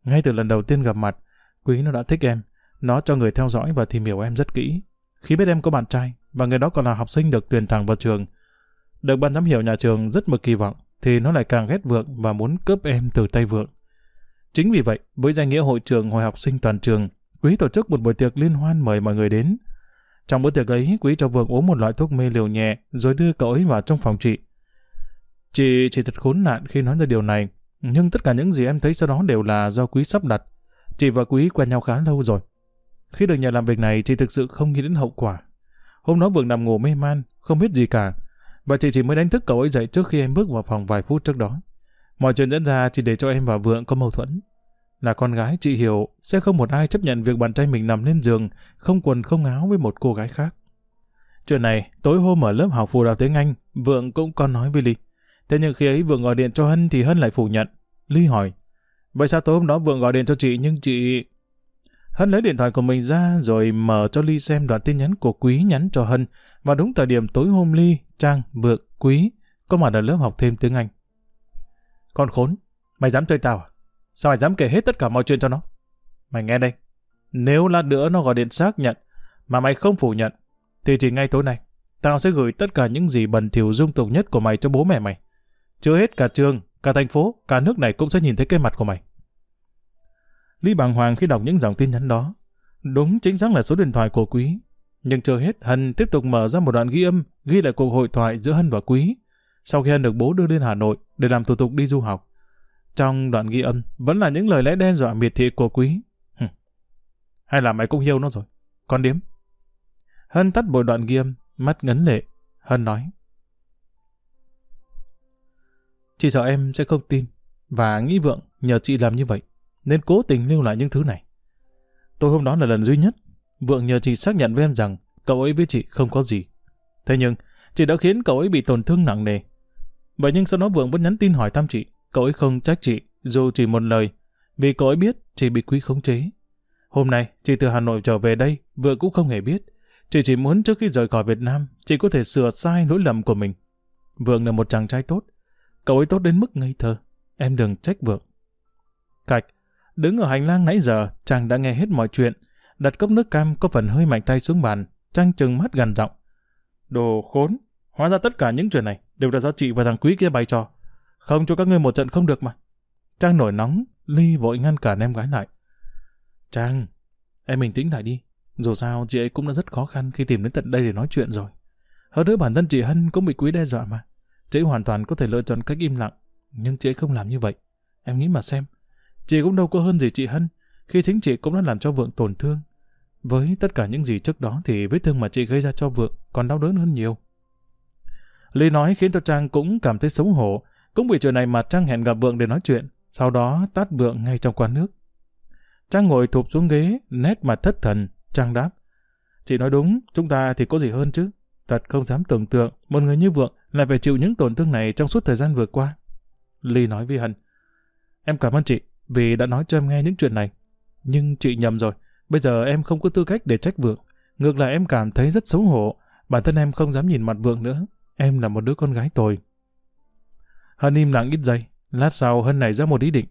Ngay từ lần đầu tiên gặp mặt, Quý nó đã thích em. Nó cho người theo dõi và tìm hiểu em rất kỹ. Khi biết em có bạn trai, và người đó còn là học sinh được tuyển thẳng vào trường, được ban giám hiệu nhà trường rất mực kỳ vọng, thì nó lại càng ghét Vượng và muốn cướp em từ tay Vượng. Chính vì vậy, với danh nghĩa hội trường hội học sinh toàn trường, Quý tổ chức một buổi tiệc liên hoan mời mọi người đến. Trong bữa tiệc ấy, Quý cho Vương uống một loại thuốc mê liều nhẹ, rồi đưa cậu ấy vào trong phòng chị. Chị chỉ thật khốn nạn khi nói ra điều này, nhưng tất cả những gì em thấy sau đó đều là do Quý sắp đặt. Chị và Quý quen nhau khá lâu rồi. Khi được nhà làm việc này, chị thực sự không nghĩ đến hậu quả. Hôm đó Vương nằm ngủ mê man, không biết gì cả. Và chị chỉ mới đánh thức cậu ấy dậy trước khi em bước vào phòng vài phút trước đó. Mọi chuyện diễn ra chỉ để cho em và Vượng có mâu thuẫn. Là con gái, chị hiểu, sẽ không một ai chấp nhận việc bạn trai mình nằm lên giường, không quần không áo với một cô gái khác. Chuyện này, tối hôm ở lớp học phụ đạo tiếng Anh, Vượng cũng có nói với Ly. Thế nhưng khi ấy Vượng gọi điện cho Hân thì Hân lại phủ nhận. Ly hỏi, vậy sao tối hôm đó Vượng gọi điện cho chị nhưng chị... Hân lấy điện thoại của mình ra rồi mở cho Ly xem đoạn tin nhắn của Quý nhắn cho Hân và đúng thời điểm tối hôm Ly, Trang, Vượng, Quý có mặt ở lớp học thêm tiếng Anh. Con khốn, mày dám chơi tao à? Sao mày dám kể hết tất cả mọi chuyện cho nó? Mày nghe đây, nếu lát nữa nó gọi điện xác nhận mà mày không phủ nhận thì chỉ ngay tối nay tao sẽ gửi tất cả những gì bẩn thỉu dung tục nhất của mày cho bố mẹ mày. Chưa hết cả trường, cả thành phố, cả nước này cũng sẽ nhìn thấy cái mặt của mày. Lý bàng hoàng khi đọc những dòng tin nhắn đó. Đúng chính xác là số điện thoại của Quý. Nhưng chưa hết, Hân tiếp tục mở ra một đoạn ghi âm, ghi lại cuộc hội thoại giữa Hân và Quý. Sau khi Hân được bố đưa lên Hà Nội để làm thủ tục đi du học. Trong đoạn ghi âm, vẫn là những lời lẽ đe dọa miệt thị của Quý. Hừm. Hay là mày cũng hiêu nó rồi? Con điếm. Hân tắt bội đoạn ghi âm, mắt ngấn lệ. Hân nói. Chị sợ em sẽ không tin, và nghĩ vượng nhờ chị làm như vậy, nên cố tình lưu lại những thứ này. Tôi hôm đó là lần duy nhất, vượng nhờ chị xác nhận với em rằng cậu ấy với chị không có gì. Thế nhưng, chị đã khiến cậu ấy bị tổn thương nặng nề. Vậy nhưng sau đó vượng vẫn nhắn tin hỏi thăm chị, cậu ấy không trách chị, dù chỉ một lời, vì cậu ấy biết chị bị quý khống chế. Hôm nay, chị từ Hà Nội trở về đây, vượng cũng không hề biết. Chị chỉ muốn trước khi rời khỏi Việt Nam, chị có thể sửa sai lỗi lầm của mình. Vượng là một chàng trai tốt, Cậu ấy tốt đến mức ngây thơ. Em đừng trách vượng. Cạch, đứng ở hành lang nãy giờ, chàng đã nghe hết mọi chuyện. Đặt cốc nước cam có phần hơi mạnh tay xuống bàn. Trang trừng mắt gần giọng. Đồ khốn. Hóa ra tất cả những chuyện này đều là do chị và thằng quý kia bày trò. Không cho các ngươi một trận không được mà. Trang nổi nóng, Ly vội ngăn cản em gái lại. Trang, em bình tĩnh lại đi. Dù sao, chị ấy cũng đã rất khó khăn khi tìm đến tận đây để nói chuyện rồi. Hơn nữa bản thân chị Hân cũng bị quý đe dọa mà. Chị hoàn toàn có thể lựa chọn cách im lặng, nhưng chị không làm như vậy. Em nghĩ mà xem, chị cũng đâu có hơn gì chị Hân, khi chính chị cũng đã làm cho Vượng tổn thương. Với tất cả những gì trước đó thì vết thương mà chị gây ra cho Vượng còn đau đớn hơn nhiều. Ly nói khiến cho Trang cũng cảm thấy xấu hổ, cũng vì chuyện này mà Trang hẹn gặp Vượng để nói chuyện, sau đó tát Vượng ngay trong quán nước. Trang ngồi thụp xuống ghế, nét mặt thất thần, Trang đáp. Chị nói đúng, chúng ta thì có gì hơn chứ. Thật không dám tưởng tượng, một người như Vượng lại phải chịu những tổn thương này trong suốt thời gian vừa qua. Ly nói với Hân, em cảm ơn chị vì đã nói cho em nghe những chuyện này. Nhưng chị nhầm rồi, bây giờ em không có tư cách để trách Vượng. Ngược lại em cảm thấy rất xấu hổ, bản thân em không dám nhìn mặt Vượng nữa. Em là một đứa con gái tồi. Hân im lặng ít giây, lát sau Hân nảy ra một ý định.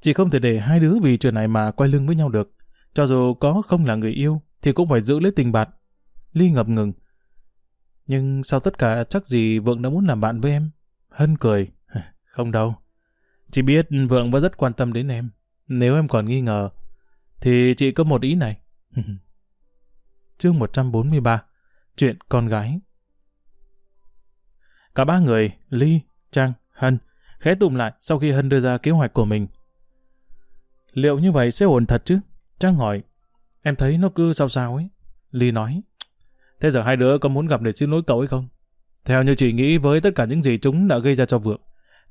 Chị không thể để hai đứa vì chuyện này mà quay lưng với nhau được. Cho dù có không là người yêu, thì cũng phải giữ lấy tình bạn. Ly ngập ngừng. Nhưng sau tất cả chắc gì Vượng đã muốn làm bạn với em? Hân cười. Không đâu. Chị biết Vượng vẫn rất quan tâm đến em. Nếu em còn nghi ngờ, thì chị có một ý này. Chương 143 Chuyện con gái Cả ba người, Ly, Trang, Hân, khẽ tụm lại sau khi Hân đưa ra kế hoạch của mình. Liệu như vậy sẽ ổn thật chứ? Trang hỏi. Em thấy nó cứ sao sao ấy. Ly nói. Thế giờ hai đứa có muốn gặp để xin lỗi cậu ấy không? Theo như chị nghĩ với tất cả những gì chúng đã gây ra cho Vượng,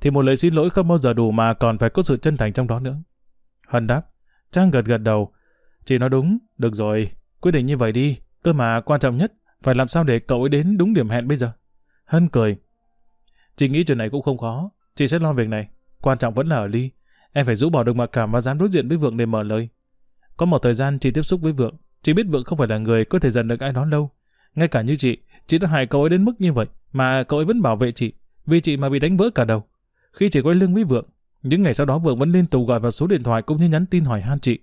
thì một lời xin lỗi không bao giờ đủ mà còn phải có sự chân thành trong đó nữa. Hân đáp. Trang gật gật đầu. Chị nói đúng, được rồi, quyết định như vậy đi. Cơ mà quan trọng nhất, phải làm sao để cậu ấy đến đúng điểm hẹn bây giờ. Hân cười. Chị nghĩ chuyện này cũng không khó, chị sẽ lo việc này. Quan trọng vẫn là ở Ly. Em phải rũ bỏ được mặc cảm và dám đối diện với Vượng để mở lời. Có một thời gian chị tiếp xúc với Vượng, chị biết Vượng không phải là người có thể dần được ai đó lâu. Ngay cả như chị, chị đã hại cậu ấy đến mức như vậy, mà cậu ấy vẫn bảo vệ chị, vì chị mà bị đánh vỡ cả đầu. Khi chị quay lưng với Vượng, những ngày sau đó Vượng vẫn liên tục gọi vào số điện thoại cũng như nhắn tin hỏi han chị.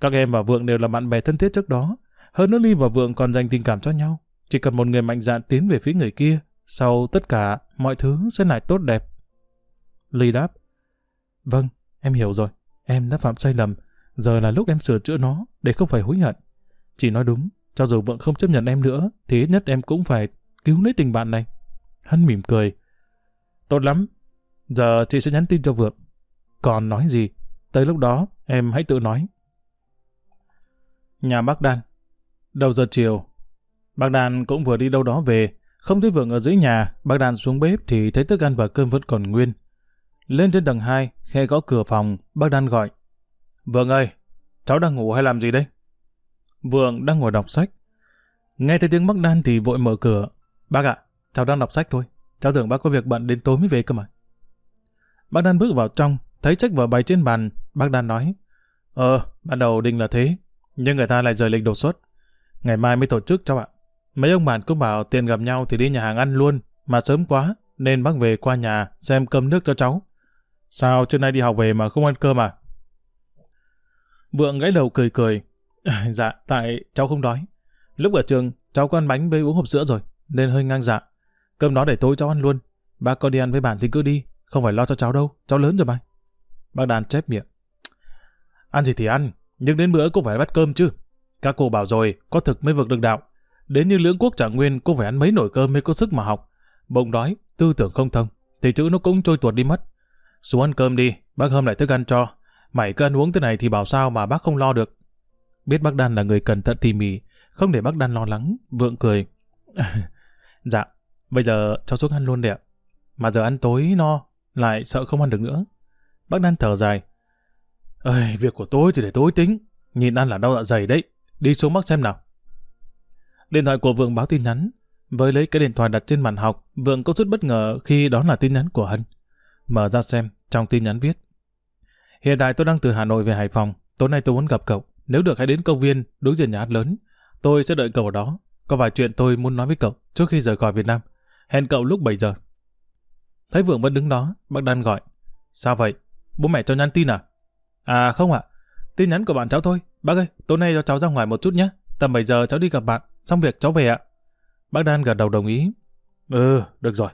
Các em và Vượng đều là bạn bè thân thiết trước đó. Hơn nữa Ly và Vượng còn dành tình cảm cho nhau. Chỉ cần một người mạnh dạn tiến về phía người kia, sau tất cả, mọi thứ sẽ lại tốt đẹp. Ly đáp. Vâng, em hiểu rồi. Em đã phạm sai lầm. Giờ là lúc em sửa chữa nó, để không phải hối hận. Chị nói đúng, cho dù Vượng không chấp nhận em nữa, thì ít nhất em cũng phải cứu lấy tình bạn này. Hân mỉm cười. Tốt lắm. Giờ chị sẽ nhắn tin cho Vượng. Còn nói gì? Tới lúc đó, em hãy tự nói. Nhà bác Đan Đầu giờ chiều, bác Đan cũng vừa đi đâu đó về. Không thấy Vượng ở dưới nhà, bác đàn xuống bếp thì thấy thức ăn và cơm vẫn còn nguyên. Lên trên tầng 2, khe gõ cửa phòng, bác đàn gọi. Vượng ơi, cháu đang ngủ hay làm gì đây? Vượng đang ngồi đọc sách. Nghe thấy tiếng bác Đan thì vội mở cửa. Bác ạ, cháu đang đọc sách thôi. Cháu tưởng bác có việc bận đến tối mới về cơ mà. Bác Đan bước vào trong, thấy sách vở bày trên bàn. Bác Đan nói, Ờ, ban đầu định là thế, nhưng người ta lại rời lịch đột xuất. Ngày mai mới tổ chức cháu ạ. Mấy ông bạn cũng bảo tiền gặp nhau thì đi nhà hàng ăn luôn, mà sớm quá, nên bác về qua nhà xem cơm nước cho cháu. Sao trưa nay đi học về mà không ăn cơm à? Vượng gãy đầu cười cười. dạ, tại cháu không đói. Lúc ở trường, cháu có ăn bánh với uống hộp sữa rồi, nên hơi ngang dạ. Cơm đó để tối cháu ăn luôn. Bác có đi ăn với bạn thì cứ đi, không phải lo cho cháu đâu, cháu lớn rồi mà. Bác đàn chép miệng. Ăn gì thì ăn, nhưng đến bữa cũng phải bắt cơm chứ. Các cô bảo rồi, có thực mới vực được đạo. Đến như lưỡng quốc trạng nguyên, cũng phải ăn mấy nồi cơm mới có sức mà học. Bụng đói, tư tưởng không thông, thì chữ nó cũng trôi tuột đi mất. Xuống ăn cơm đi, bác hâm lại thức ăn cho. Mày cứ ăn uống thế này thì bảo sao mà bác không lo được. Biết bác Đan là người cẩn thận tỉ mỉ, không để bác Đan lo lắng, vượng cười. dạ, bây giờ cháu xuống ăn luôn đẹp. Mà giờ ăn tối no, lại sợ không ăn được nữa. Bác Đan thở dài. Ơi, việc của tôi thì để tôi tính. Nhìn ăn là đau dạ dày đấy. Đi xuống bác xem nào. Điện thoại của Vượng báo tin nhắn. Với lấy cái điện thoại đặt trên bàn học, Vượng có chút bất ngờ khi đó là tin nhắn của Hân. Mở ra xem, trong tin nhắn viết. Hiện tại tôi đang từ Hà Nội về Hải Phòng. Tối nay tôi muốn gặp cậu. Nếu được hãy đến công viên, đối diện nhà hát lớn. Tôi sẽ đợi cậu ở đó. Có vài chuyện tôi muốn nói với cậu trước khi rời khỏi Việt Nam. Hẹn cậu lúc 7 giờ. Thấy Vượng vẫn đứng đó, bác Đan gọi. Sao vậy? Bố mẹ cho nhắn tin à? À không ạ. Tin nhắn của bạn cháu thôi. Bác ơi, tối nay cho cháu ra ngoài một chút nhé. Tầm 7 giờ cháu đi gặp bạn. Xong việc cháu về ạ. Bác Đan gật đầu đồng ý. Ừ, được rồi.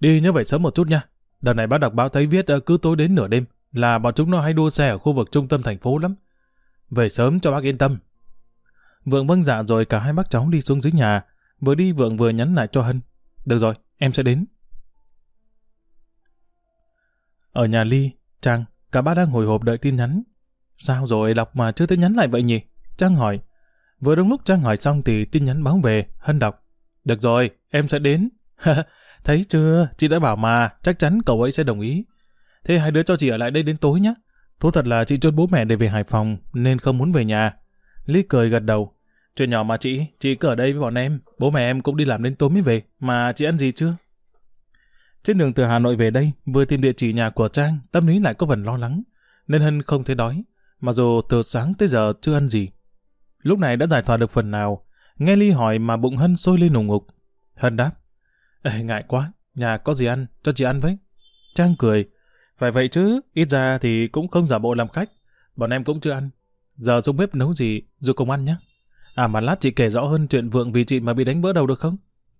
Đi nhớ vậy sớm một chút nha. Đợt này bác đọc báo thấy viết ờ, cứ tối đến nửa đêm là bọn chúng nó hay đua xe ở khu vực trung tâm thành phố lắm. Về sớm cho bác yên tâm. Vượng vâng dạ rồi cả hai bác cháu đi xuống dưới nhà. Vừa đi Vượng vừa nhắn lại cho Hân. Được rồi, em sẽ đến. Ở nhà Ly, Trang, cả ba đang hồi hộp đợi tin nhắn. Sao rồi đọc mà chưa thấy nhắn lại vậy nhỉ? Trang hỏi. Vừa đúng lúc Trang hỏi xong thì tin nhắn báo về, Hân đọc. Được rồi, em sẽ đến. Thấy chưa, chị đã bảo mà, chắc chắn cậu ấy sẽ đồng ý. Thế hai đứa cho chị ở lại đây đến tối nhé. Thú thật là chị chốt bố mẹ để về Hải Phòng, nên không muốn về nhà. Lý cười gật đầu. Chuyện nhỏ mà chị, chị cứ ở đây với bọn em. Bố mẹ em cũng đi làm đến tối mới về, mà chị ăn gì chưa? Trên đường từ Hà Nội về đây, vừa tìm địa chỉ nhà của Trang, tâm lý lại có phần lo lắng. Nên Hân không thấy đói. mặc dù từ sáng tới giờ chưa ăn gì. Lúc này đã giải tỏa được phần nào, nghe Ly hỏi mà bụng Hân sôi lên nùng ngục. Hân đáp, Ê, ngại quá, nhà có gì ăn, cho chị ăn với. Trang cười, phải vậy chứ, ít ra thì cũng không giả bộ làm khách, bọn em cũng chưa ăn. Giờ xuống bếp nấu gì, rồi cùng ăn nhé. À mà lát chị kể rõ hơn chuyện vượng vì chị mà bị đánh vỡ đầu được không?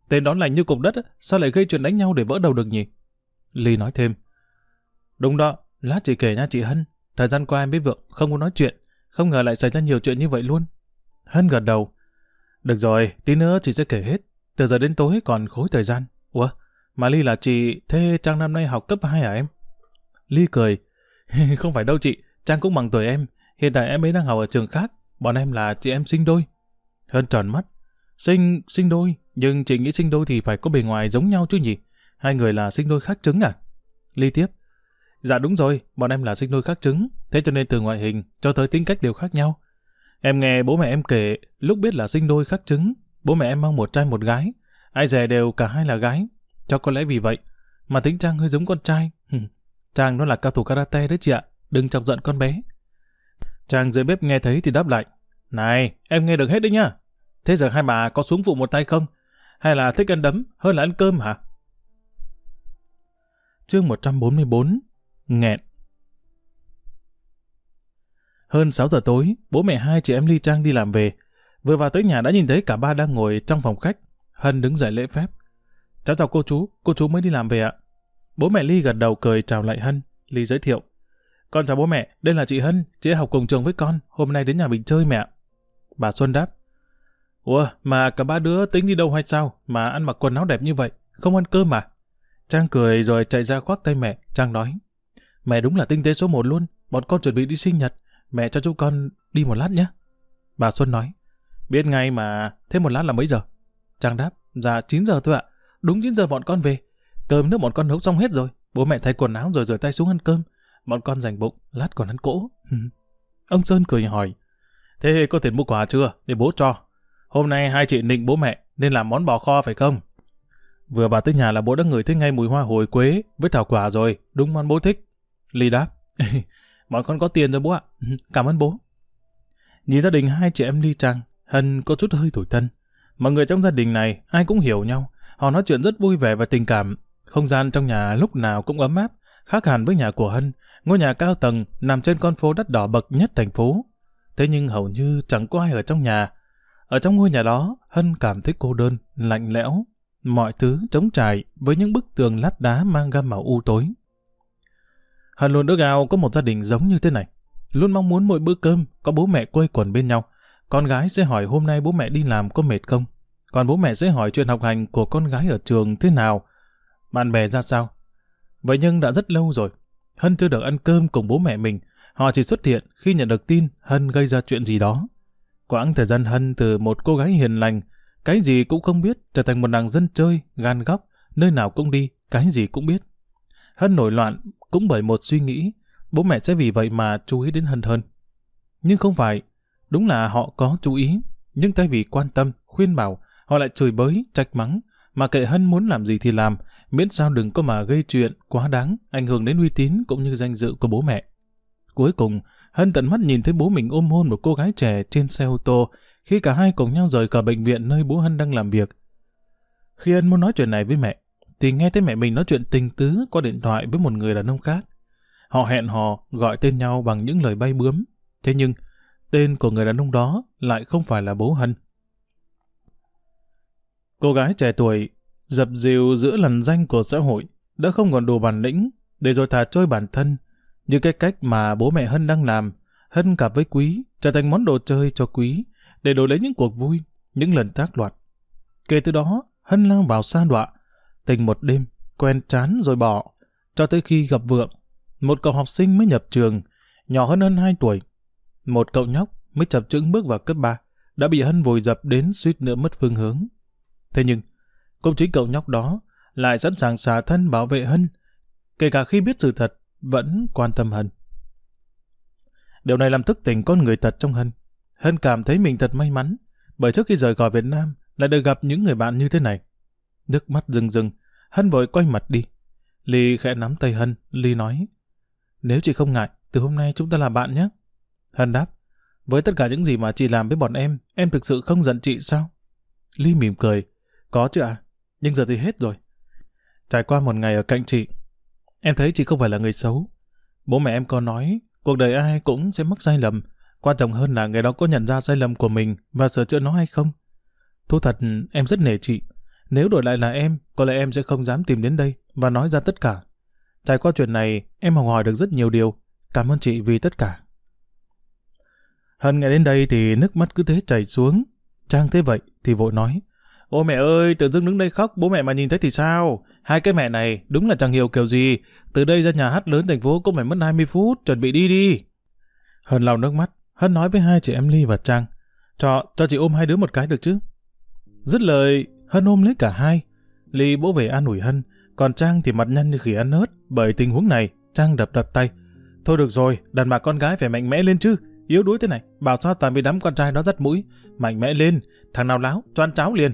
Tên đó lành như cục đất, sao lại gây chuyện đánh nhau để vỡ đầu được nhỉ? Ly nói thêm. Đúng đó, lát chị kể nha chị Hân. Thời gian qua em với Vượng không muốn nói chuyện, không ngờ lại xảy ra nhiều chuyện như vậy luôn. Hân gật đầu. Được rồi, tí nữa chị sẽ kể hết. Từ giờ đến tối còn khối thời gian. Ủa, mà Ly là chị, thế Trang năm nay học cấp 2 à em? Ly cười. không phải đâu chị, Trang cũng bằng tuổi em. Hiện tại em ấy đang học ở trường khác. Bọn em là chị em sinh đôi. Hân tròn mắt. Sinh, sinh đôi, nhưng chị nghĩ sinh đôi thì phải có bề ngoài giống nhau chứ nhỉ? Hai người là sinh đôi khác trứng à? Ly tiếp. Dạ đúng rồi, bọn em là sinh đôi khác trứng, thế cho nên từ ngoại hình cho tới tính cách đều khác nhau. Em nghe bố mẹ em kể, lúc biết là sinh đôi khác trứng, bố mẹ em mang một trai một gái, ai dè đều cả hai là gái. Cho có lẽ vì vậy, mà tính Trang hơi giống con trai. Trang nó là cao thủ karate đấy chị ạ, đừng chọc giận con bé. Trang dưới bếp nghe thấy thì đáp lại. Này, em nghe được hết đấy nhá. Thế giờ hai bà có xuống phụ một tay không? Hay là thích ăn đấm hơn là ăn cơm hả? Chương 144 Nghẹn hơn 6 giờ tối, bố mẹ hai chị em Ly Trang đi làm về. Vừa vào tới nhà đã nhìn thấy cả ba đang ngồi trong phòng khách. Hân đứng dậy lễ phép. Cháu chào cô chú, cô chú mới đi làm về ạ. Bố mẹ Ly gật đầu cười chào lại Hân. Ly giới thiệu. Con chào bố mẹ, đây là chị Hân, chị học cùng trường với con, hôm nay đến nhà mình chơi mẹ. Bà Xuân đáp. Ủa, mà cả ba đứa tính đi đâu hay sao, mà ăn mặc quần áo đẹp như vậy, không ăn cơm mà. Trang cười rồi chạy ra khoác tay mẹ, Trang nói. Mẹ đúng là tinh tế số một luôn, bọn con chuẩn bị đi sinh nhật, mẹ cho chúng con đi một lát nhé. Bà Xuân nói, biết ngay mà, thêm một lát là mấy giờ? Trang đáp, dạ 9 giờ thôi ạ, đúng 9 giờ bọn con về. Cơm nước bọn con nấu xong hết rồi, bố mẹ thay quần áo rồi rửa tay xuống ăn cơm. Bọn con rảnh bụng, lát còn ăn cỗ. Ông Sơn cười hỏi, thế có tiền mua quà chưa, để bố cho. Hôm nay hai chị nịnh bố mẹ, nên làm món bò kho phải không? Vừa vào tới nhà là bố đã ngửi thấy ngay mùi hoa hồi quế với thảo quả rồi, đúng món bố thích. Ly đáp, bọn con có tiền rồi bố ạ, ừ, cảm ơn bố. Nhìn gia đình hai chị em Ly Trang, Hân có chút hơi tủi thân. Mọi người trong gia đình này ai cũng hiểu nhau, họ nói chuyện rất vui vẻ và tình cảm. Không gian trong nhà lúc nào cũng ấm áp, khác hẳn với nhà của Hân, ngôi nhà cao tầng nằm trên con phố đắt đỏ bậc nhất thành phố. Thế nhưng hầu như chẳng có ai ở trong nhà. Ở trong ngôi nhà đó, Hân cảm thấy cô đơn, lạnh lẽo, mọi thứ trống trải với những bức tường lát đá mang gam màu u tối. Hân luôn ước ao có một gia đình giống như thế này. Luôn mong muốn mỗi bữa cơm có bố mẹ quây quần bên nhau. Con gái sẽ hỏi hôm nay bố mẹ đi làm có mệt không? Còn bố mẹ sẽ hỏi chuyện học hành của con gái ở trường thế nào? Bạn bè ra sao? Vậy nhưng đã rất lâu rồi. Hân chưa được ăn cơm cùng bố mẹ mình. Họ chỉ xuất hiện khi nhận được tin Hân gây ra chuyện gì đó. Quãng thời gian Hân từ một cô gái hiền lành, cái gì cũng không biết, trở thành một nàng dân chơi, gan góc, nơi nào cũng đi, cái gì cũng biết. Hân nổi loạn cũng bởi một suy nghĩ, bố mẹ sẽ vì vậy mà chú ý đến Hân hơn. Nhưng không phải, đúng là họ có chú ý, nhưng thay vì quan tâm, khuyên bảo, họ lại chửi bới, trách mắng, mà kệ Hân muốn làm gì thì làm, miễn sao đừng có mà gây chuyện quá đáng, ảnh hưởng đến uy tín cũng như danh dự của bố mẹ. Cuối cùng, Hân tận mắt nhìn thấy bố mình ôm hôn một cô gái trẻ trên xe ô tô khi cả hai cùng nhau rời cả bệnh viện nơi bố Hân đang làm việc. Khi Hân muốn nói chuyện này với mẹ, thì nghe thấy mẹ mình nói chuyện tình tứ qua điện thoại với một người đàn ông khác. Họ hẹn hò gọi tên nhau bằng những lời bay bướm. Thế nhưng, tên của người đàn ông đó lại không phải là bố Hân. Cô gái trẻ tuổi, dập dìu giữa làn danh của xã hội, đã không còn đủ bản lĩnh để rồi thả trôi bản thân như cái cách mà bố mẹ Hân đang làm, Hân cặp với Quý trở thành món đồ chơi cho Quý để đổi lấy những cuộc vui, những lần tác loạt. Kể từ đó, Hân lao vào xa đọa, tình một đêm, quen chán rồi bỏ, cho tới khi gặp Vượng, một cậu học sinh mới nhập trường, nhỏ hơn hơn 2 tuổi. Một cậu nhóc mới chập chững bước vào cấp 3, đã bị Hân vùi dập đến suýt nữa mất phương hướng. Thế nhưng, cũng chính cậu nhóc đó lại sẵn sàng xả thân bảo vệ Hân, kể cả khi biết sự thật vẫn quan tâm Hân. Điều này làm thức tỉnh con người thật trong Hân. Hân cảm thấy mình thật may mắn, bởi trước khi rời khỏi Việt Nam lại được gặp những người bạn như thế này. Nước mắt rưng rưng. Hân vội quay mặt đi. Ly khẽ nắm tay Hân, Ly nói, nếu chị không ngại, từ hôm nay chúng ta là bạn nhé. Hân đáp, với tất cả những gì mà chị làm với bọn em, em thực sự không giận chị sao? Ly mỉm cười, có chứ ạ, nhưng giờ thì hết rồi. Trải qua một ngày ở cạnh chị, em thấy chị không phải là người xấu. Bố mẹ em có nói, cuộc đời ai cũng sẽ mắc sai lầm, quan trọng hơn là người đó có nhận ra sai lầm của mình và sửa chữa nó hay không. Thú thật, em rất nể chị. Nếu đổi lại là em, có lẽ em sẽ không dám tìm đến đây và nói ra tất cả. Trải qua chuyện này, em học hỏi được rất nhiều điều. Cảm ơn chị vì tất cả. Hân nghe đến đây thì nước mắt cứ thế chảy xuống. Trang thế vậy thì vội nói. Ôi mẹ ơi, tự dưng đứng đây khóc, bố mẹ mà nhìn thấy thì sao? Hai cái mẹ này đúng là chẳng hiểu kiểu gì. Từ đây ra nhà hát lớn thành phố cũng phải mất 20 phút, chuẩn bị đi đi. Hân lau nước mắt, Hân nói với hai chị em Ly và Trang. Cho, cho chị ôm hai đứa một cái được chứ? Dứt lời, Hân ôm lấy cả hai. Ly bố về an ủi Hân, còn Trang thì mặt nhăn như khỉ ăn ớt. Bởi tình huống này, Trang đập đập tay. Thôi được rồi, đàn bà con gái phải mạnh mẽ lên chứ. Yếu đuối thế này, bảo sao toàn bị đám con trai đó dắt mũi. Mạnh mẽ lên, thằng nào láo, cho ăn cháo liền.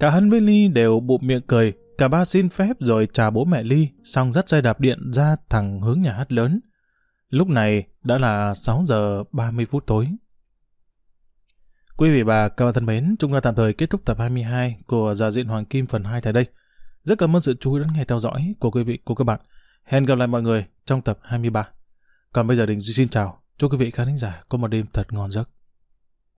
Cả Hân với Ly đều bụm miệng cười, cả ba xin phép rồi chào bố mẹ Ly, xong dắt xe đạp điện ra thẳng hướng nhà hát lớn. Lúc này đã là 6 giờ 30 phút tối. Quý vị và các bạn thân mến, chúng ta tạm thời kết thúc tập 22 của Giả diện Hoàng Kim phần 2 tại đây. Rất cảm ơn sự chú ý lắng nghe theo dõi của quý vị, của các bạn. Hẹn gặp lại mọi người trong tập 23. Còn bây giờ Đình Duy xin chào. Chúc quý vị khán giả có một đêm thật ngon giấc.